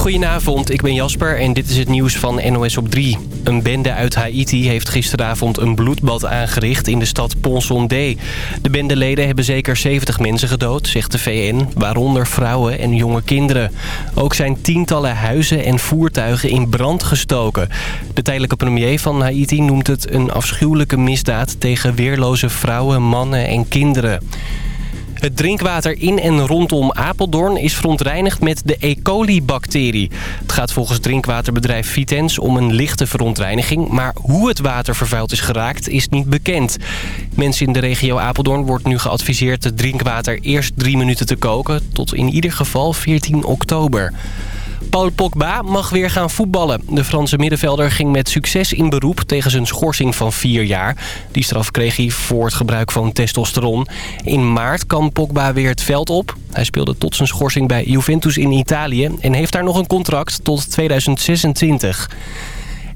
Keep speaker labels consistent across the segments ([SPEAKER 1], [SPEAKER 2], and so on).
[SPEAKER 1] Goedenavond, ik ben Jasper en dit is het nieuws van NOS op 3. Een bende uit Haiti heeft gisteravond een bloedbad aangericht in de stad Ponsondé. De bendeleden hebben zeker 70 mensen gedood, zegt de VN, waaronder vrouwen en jonge kinderen. Ook zijn tientallen huizen en voertuigen in brand gestoken. De tijdelijke premier van Haiti noemt het een afschuwelijke misdaad tegen weerloze vrouwen, mannen en kinderen. Het drinkwater in en rondom Apeldoorn is verontreinigd met de E. coli-bacterie. Het gaat volgens drinkwaterbedrijf Vitens om een lichte verontreiniging... maar hoe het water vervuild is geraakt is niet bekend. Mensen in de regio Apeldoorn wordt nu geadviseerd het drinkwater eerst drie minuten te koken... tot in ieder geval 14 oktober. Paul Pogba mag weer gaan voetballen. De Franse middenvelder ging met succes in beroep tegen zijn schorsing van vier jaar. Die straf kreeg hij voor het gebruik van testosteron. In maart kan Pogba weer het veld op. Hij speelde tot zijn schorsing bij Juventus in Italië... en heeft daar nog een contract tot 2026.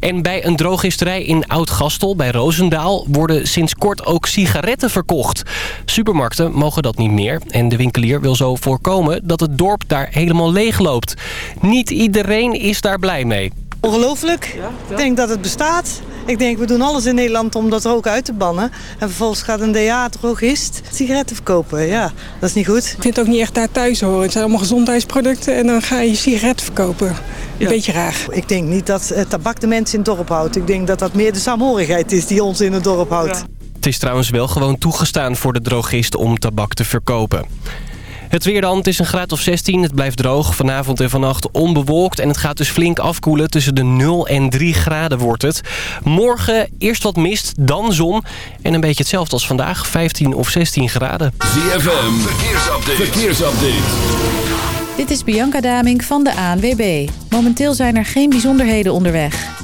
[SPEAKER 1] En bij een drogisterij in Oud-Gastel bij Roosendaal worden sinds kort ook sigaretten verkocht. Supermarkten mogen dat niet meer en de winkelier wil zo voorkomen dat het dorp daar helemaal leeg loopt. Niet iedereen is daar blij mee.
[SPEAKER 2] Ongelooflijk. Ik denk dat het bestaat. Ik denk, we doen alles in Nederland om dat rook uit te bannen. En vervolgens gaat een DA-drogist sigaretten verkopen. Ja, dat is niet goed.
[SPEAKER 3] Ik vind het ook niet echt daar thuis horen. Het zijn allemaal gezondheidsproducten en dan ga je sigaretten verkopen. Een beetje raar.
[SPEAKER 2] Ik denk niet dat eh, tabak de mensen in het dorp houdt. Ik denk dat dat meer de saamhorigheid is die ons in het dorp houdt.
[SPEAKER 1] Het is trouwens wel gewoon toegestaan voor de drogist om tabak te verkopen. Het weer dan, het is een graad of 16. Het blijft droog. Vanavond en vannacht onbewolkt. En het gaat dus flink afkoelen. Tussen de 0 en 3 graden wordt het. Morgen eerst wat mist, dan zon. En een beetje hetzelfde als vandaag. 15 of 16 graden.
[SPEAKER 4] ZFM, verkeersupdate. verkeersupdate.
[SPEAKER 5] Dit is Bianca Daming van de ANWB. Momenteel zijn er geen bijzonderheden onderweg.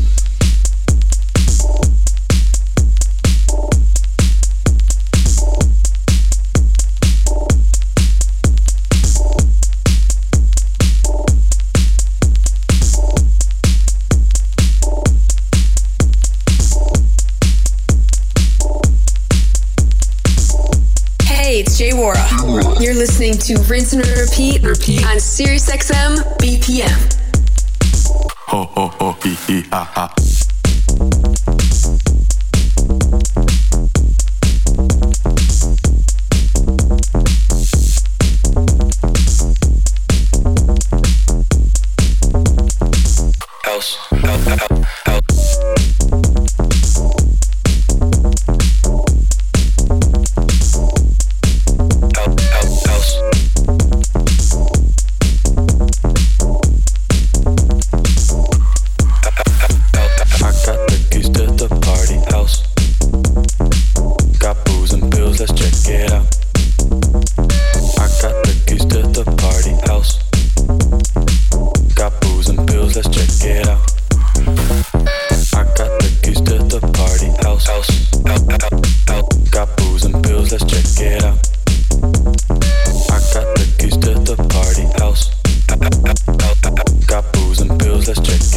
[SPEAKER 6] Hey, it's Jay Wara. You're listening to Rinse and Repeat, Repeat on SiriusXM BPM.
[SPEAKER 7] Ho ho ho hee hee ha ha.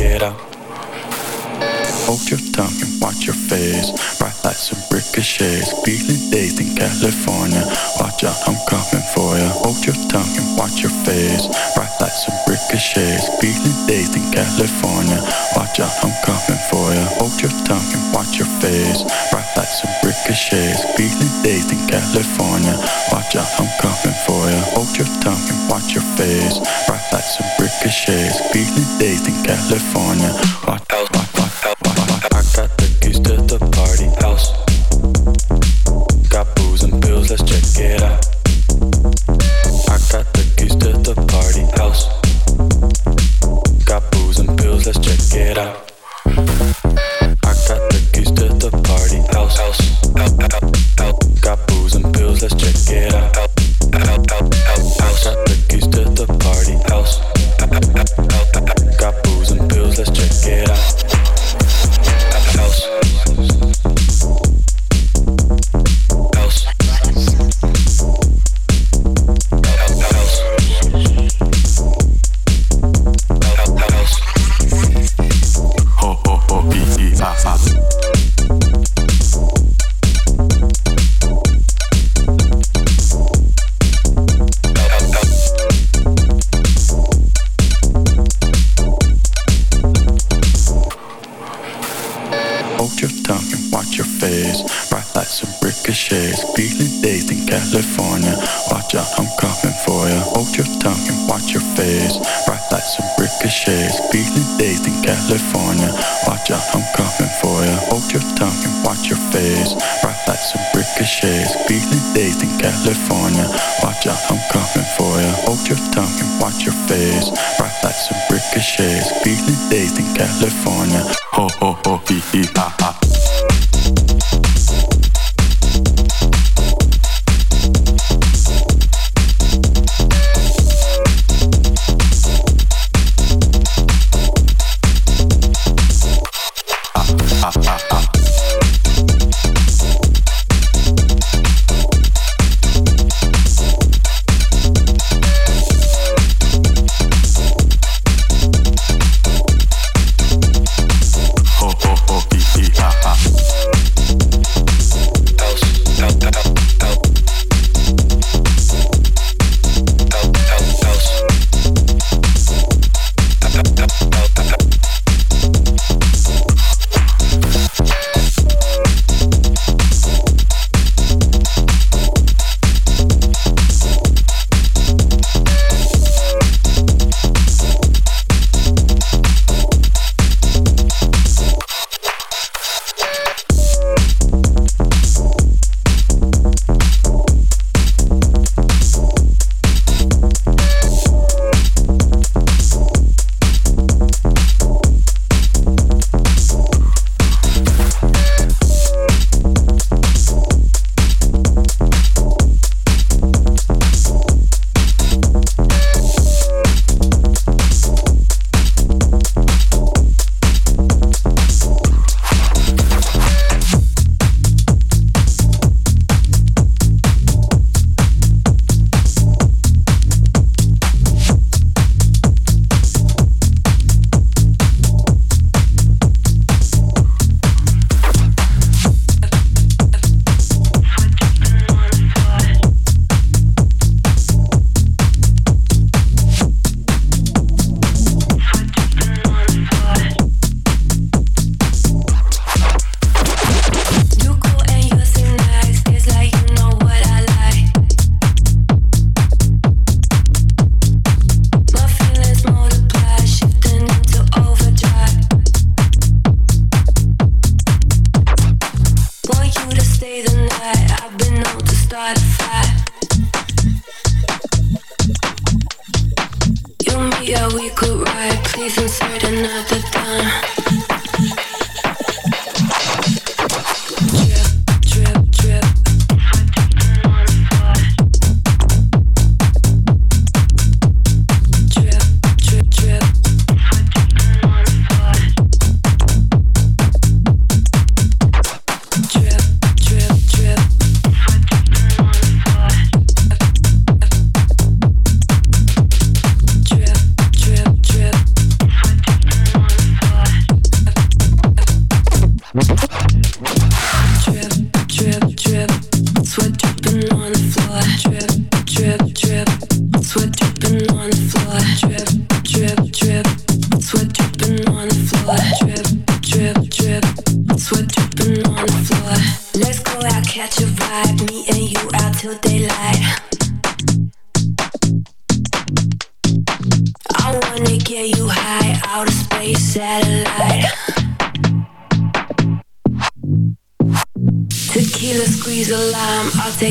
[SPEAKER 7] It out. Hold your tongue and watch your face. Bright lights and ricochets. Feeling dazed in California. Watch out, I'm coming for ya. Hold your tongue and watch your face. Bright lights and ricochets. Feeling dazed in California. Watch out, I'm coming for ya. Hold your tongue and watch your face. Bright lights and ricochets. Feeling dazed in California. Watch out, I'm coming for ya. Hold your tongue and watch your face. Bright lights and ricochets. Feeling dazed in California. Watch feeling days in California. Watch out, I'm coming for ya. Hold your tongue and watch your face. Bright lights and ricochets. Feeling days in California. Ho ho ho hee hee ha ha.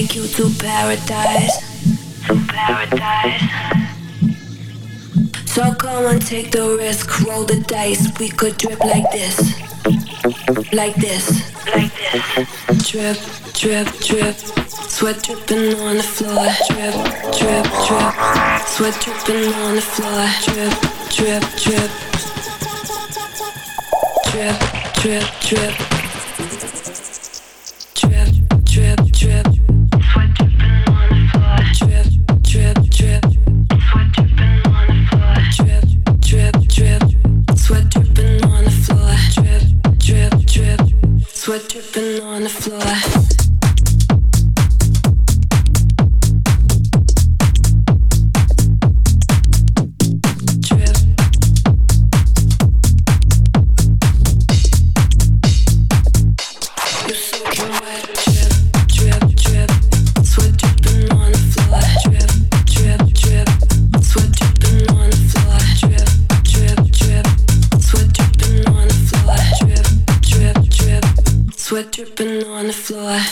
[SPEAKER 8] take you to paradise, to paradise. So come and take the risk, roll the dice. We could drip like this, like this, like this. Drip, drip, drip. Sweat dripping on the floor. Drip, drip, drip. Sweat dripping on the floor. Drip, drip, drip. Drip, drip, drip. Floor.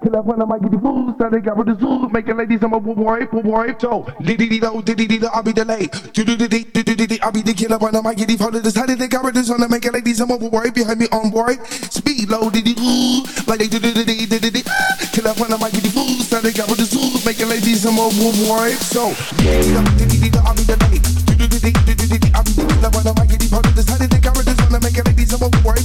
[SPEAKER 9] Till I find might get the food, so they got with the zoo, making ladies I'm a boy, boy, so diddy dee do, diddy dee I'll be delayed. Do do diddy diddy diddy, I'll be the killer when I might get the phone. Decided they got with this on, making ladies I'm a boy behind me on boy. Speed low, diddy ooh, like they do diddy diddy diddy. Till I find might get the food, so they got with the zoo, making ladies I'm a boy, so diddy dee I'll be delayed. Do do diddy diddy diddy, I'll be the killer when I might get the phone. Decided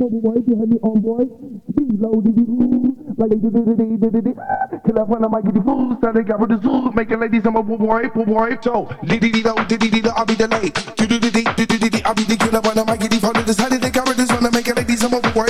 [SPEAKER 9] I find I might get the food, so they got with the zoo, making ladies I'm a boy, boy, so Till I find I might get the food, so they got with the zoo, making ladies I'm a boy, boy, boy. so diddy diddy do, diddy diddy I'll be delayed. Do do diddy diddy diddy, I'll be the killer when I might get the phone. Decided they got this one, making boy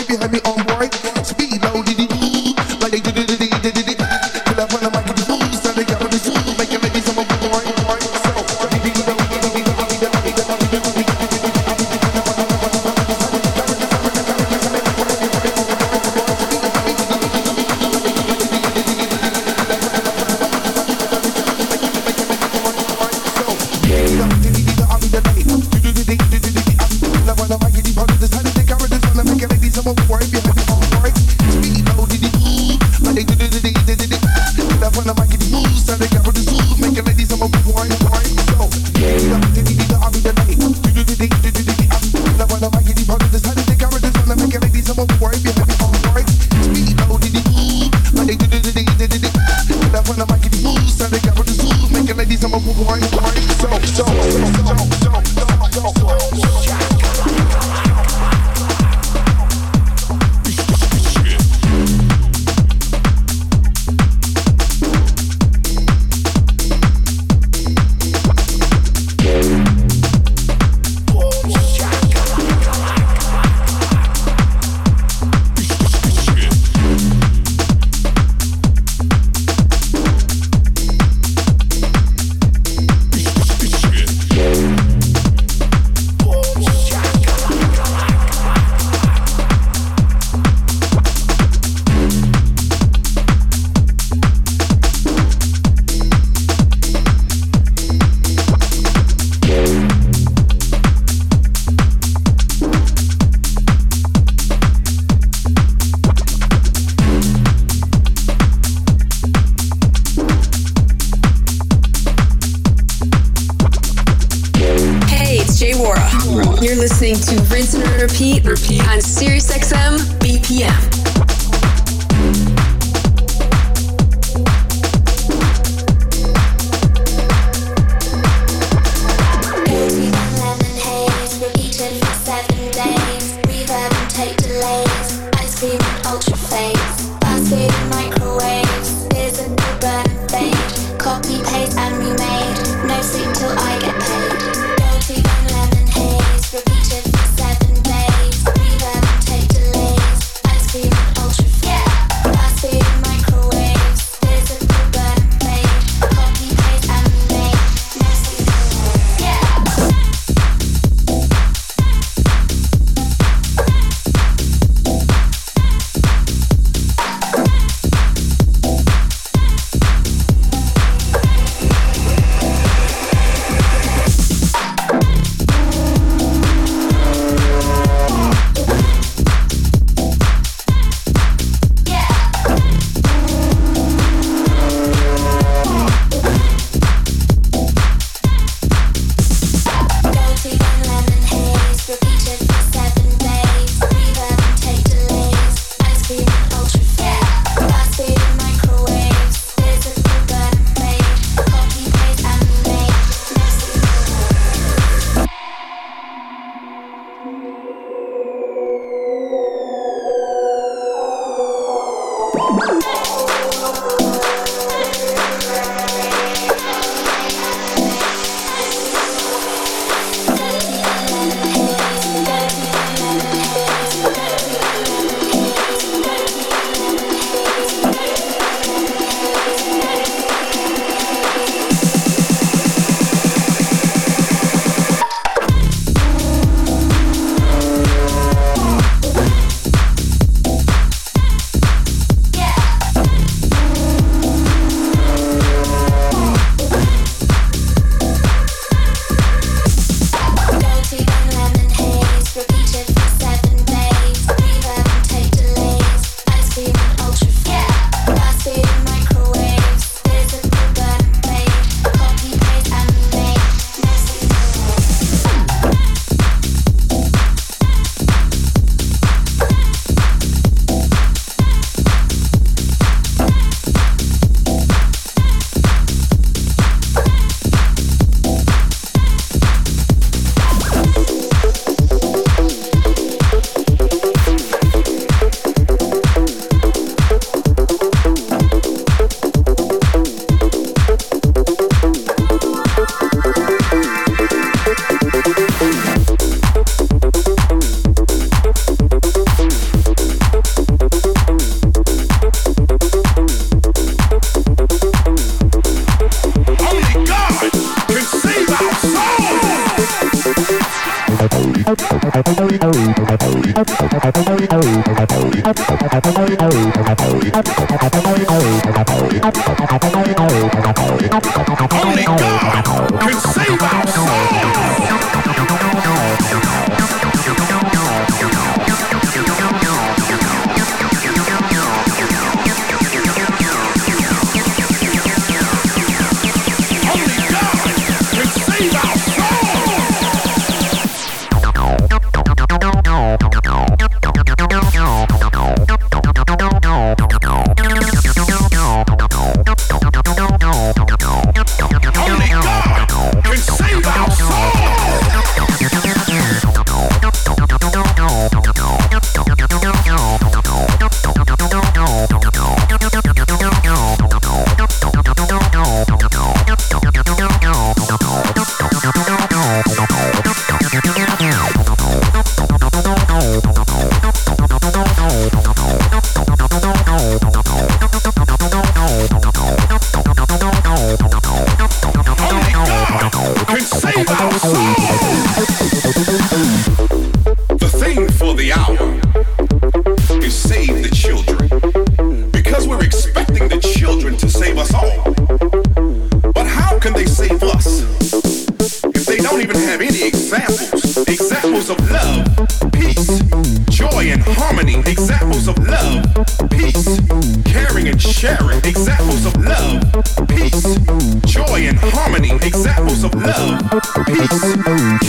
[SPEAKER 10] don't even have any examples? Examples of love, peace, joy and harmony, examples of love, peace, caring and sharing, examples of love, peace, joy and harmony, examples of love, peace,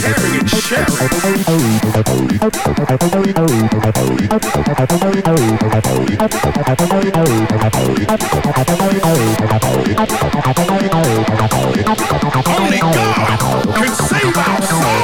[SPEAKER 10] caring and sharing.
[SPEAKER 11] Only God can save our soul.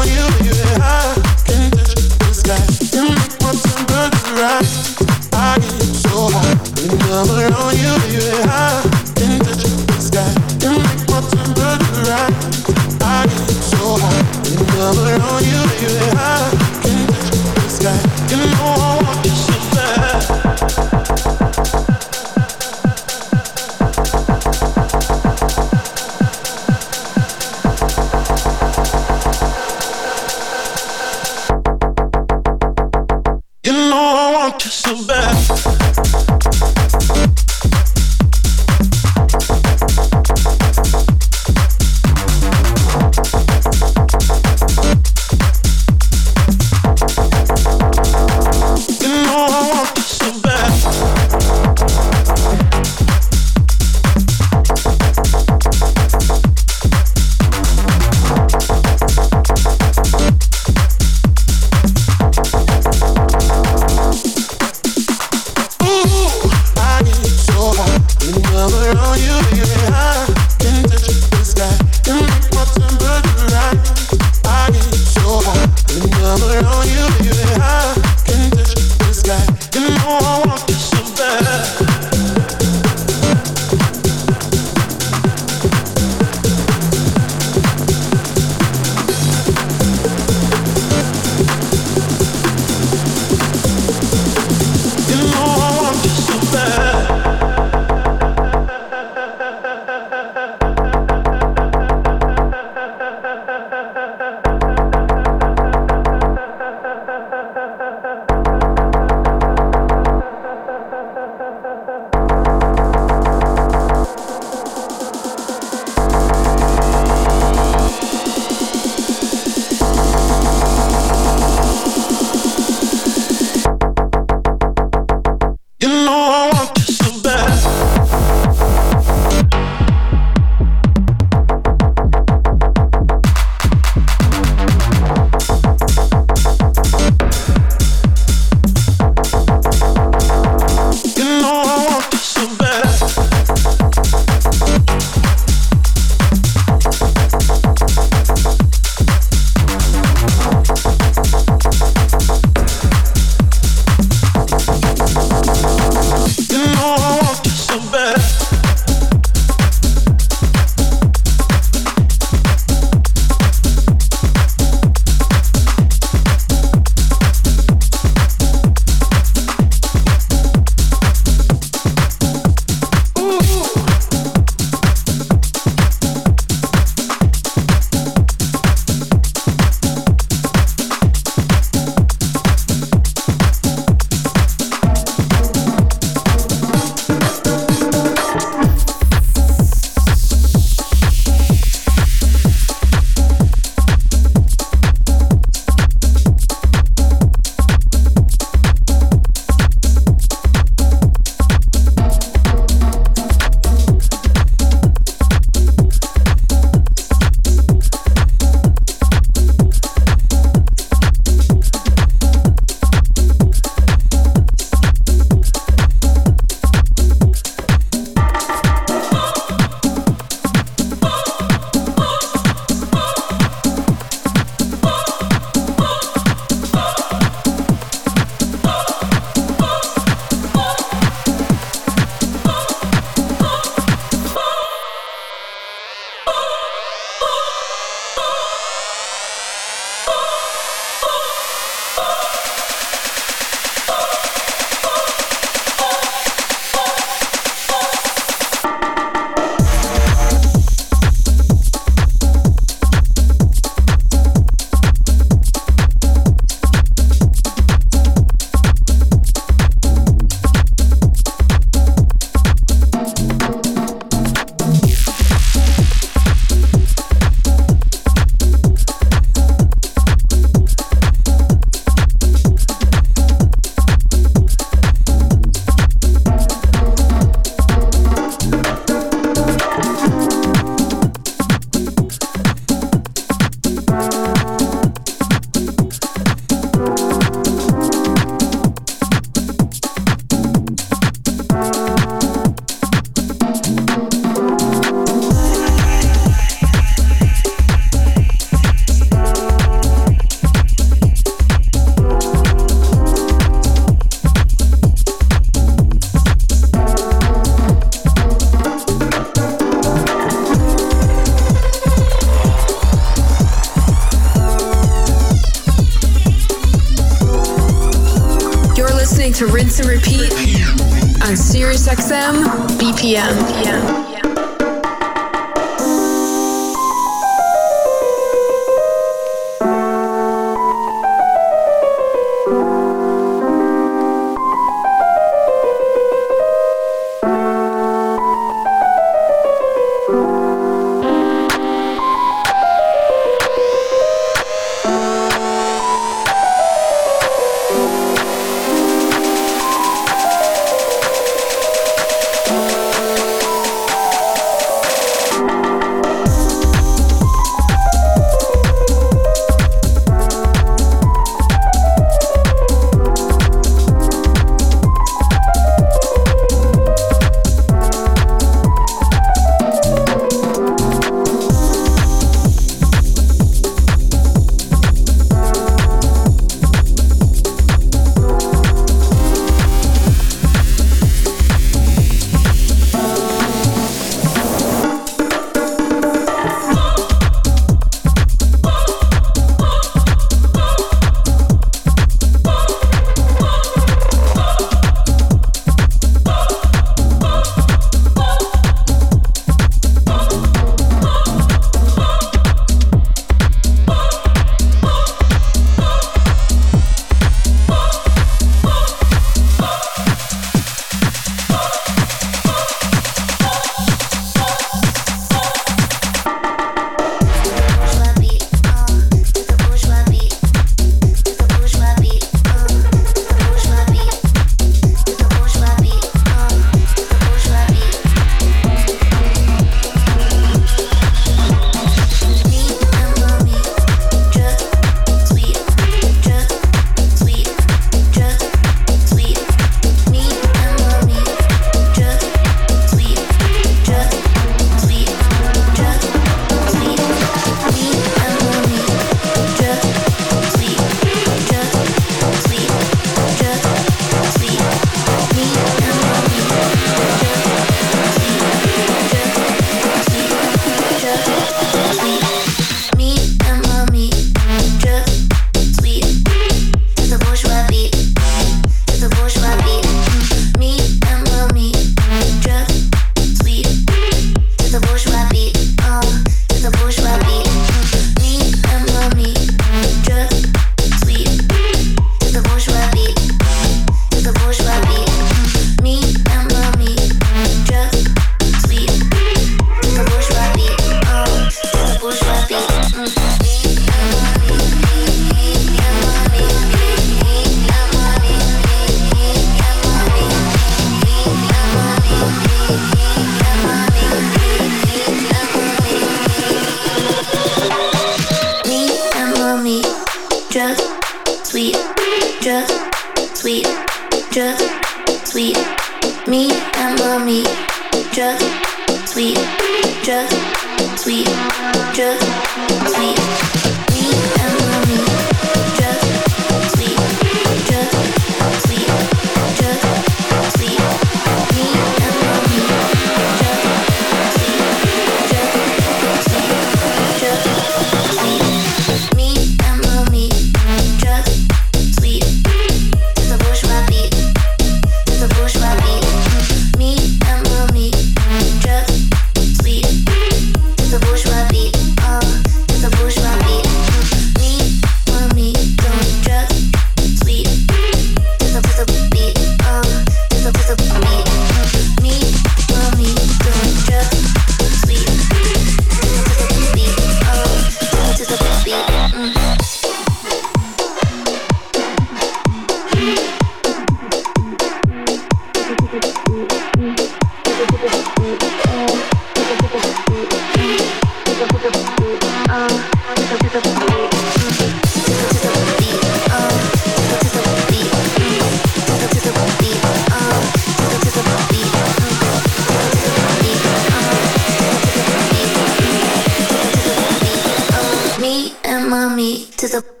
[SPEAKER 6] To
[SPEAKER 12] the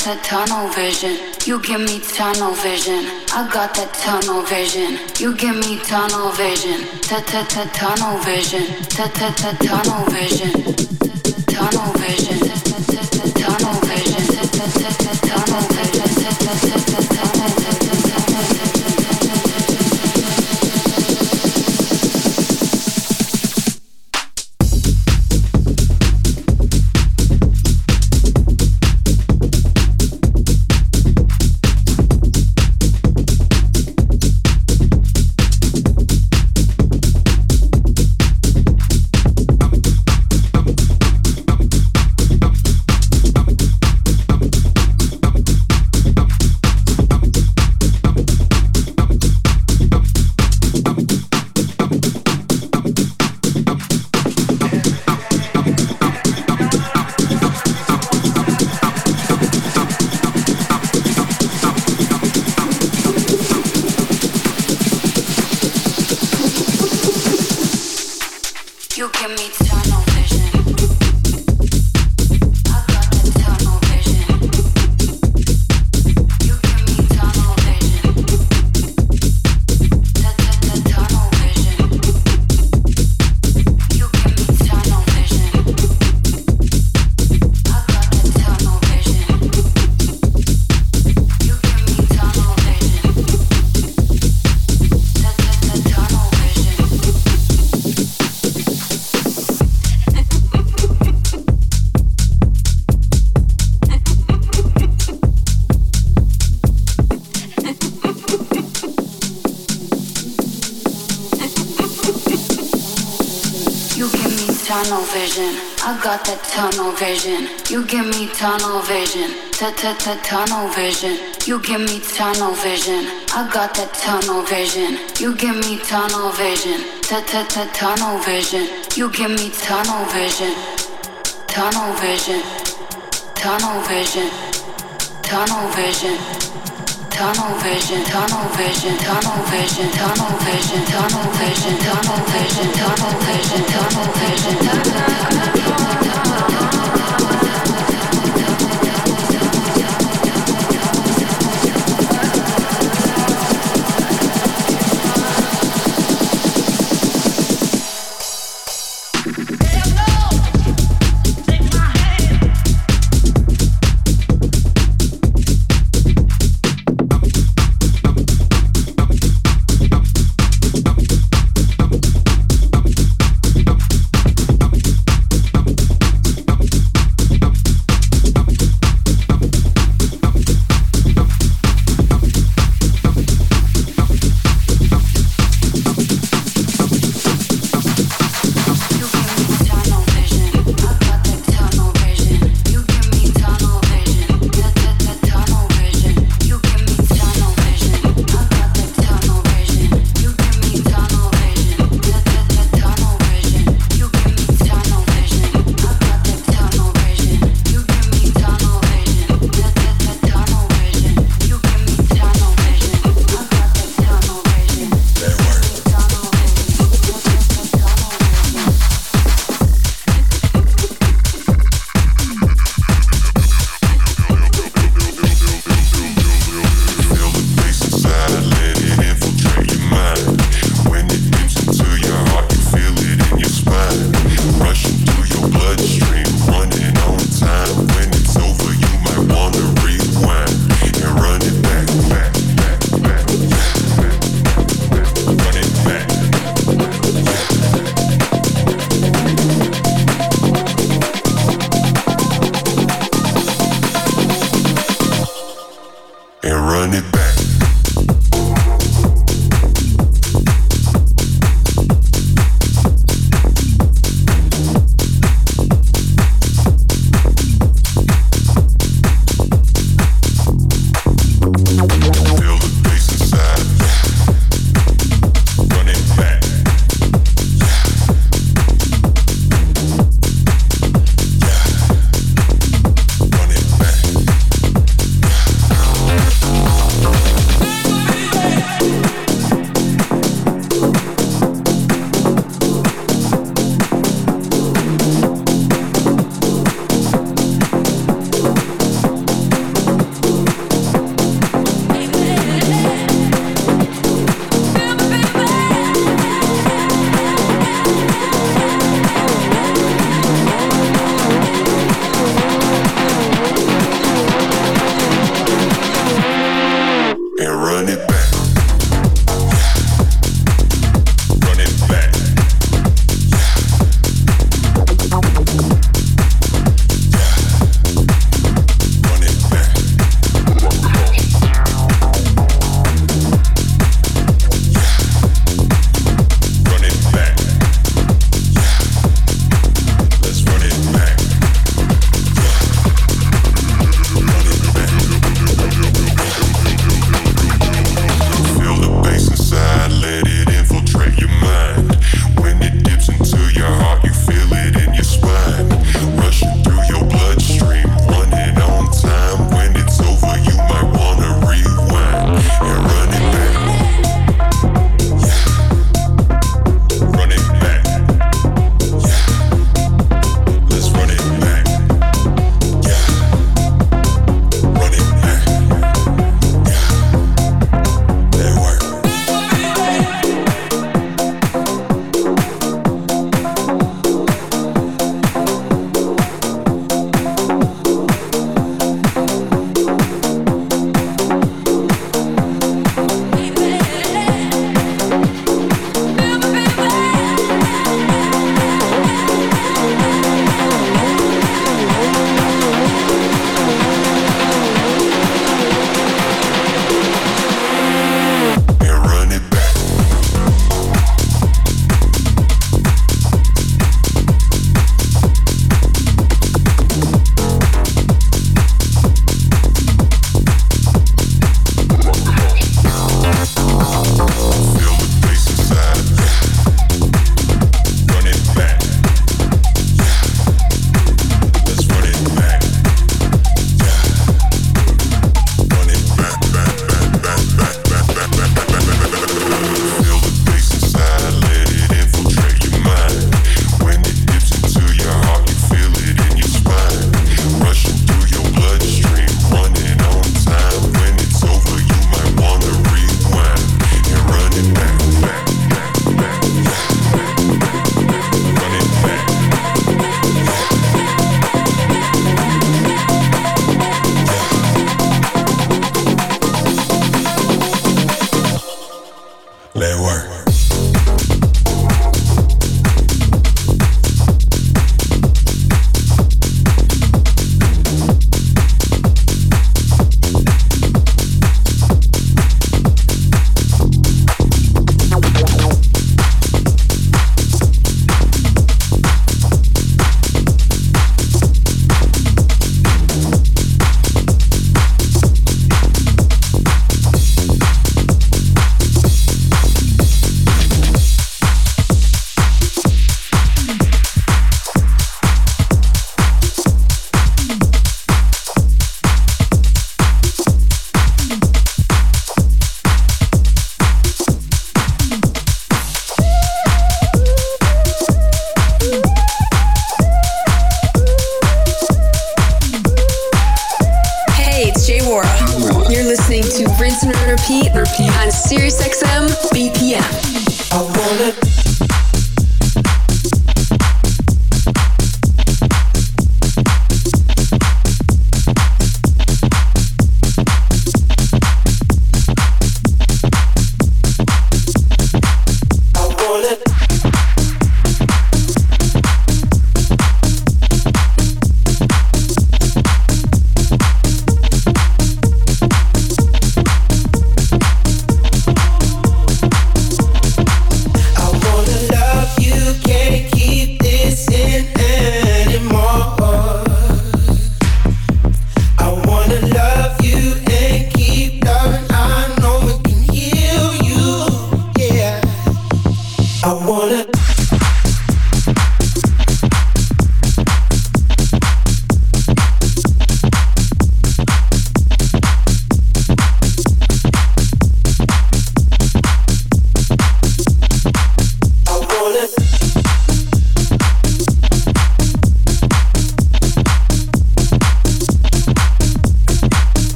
[SPEAKER 13] ta tunnel vision. You give me tunnel vision, I got that tunnel vision. You give me tunnel vision, ta ta ta tunnel vision, ta ta ta tunnel vision, tunnel vision, tunnel vision, tunnel vision, vision. You give me tunnel vision. Ta ta ta tunnel vision. You give me tunnel vision. I got that tunnel vision. You give me tunnel vision. Ta ta ta tunnel vision. You give me tunnel vision. Tunnel vision. Tunnel vision. Tunnel vision. Tunnel vision, tunnel vision, tunnel vision, tunnel vision, tunnel vision, tunnel vision, tunnel vision, tunnel vision, tunnel
[SPEAKER 11] to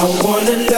[SPEAKER 14] I wanna love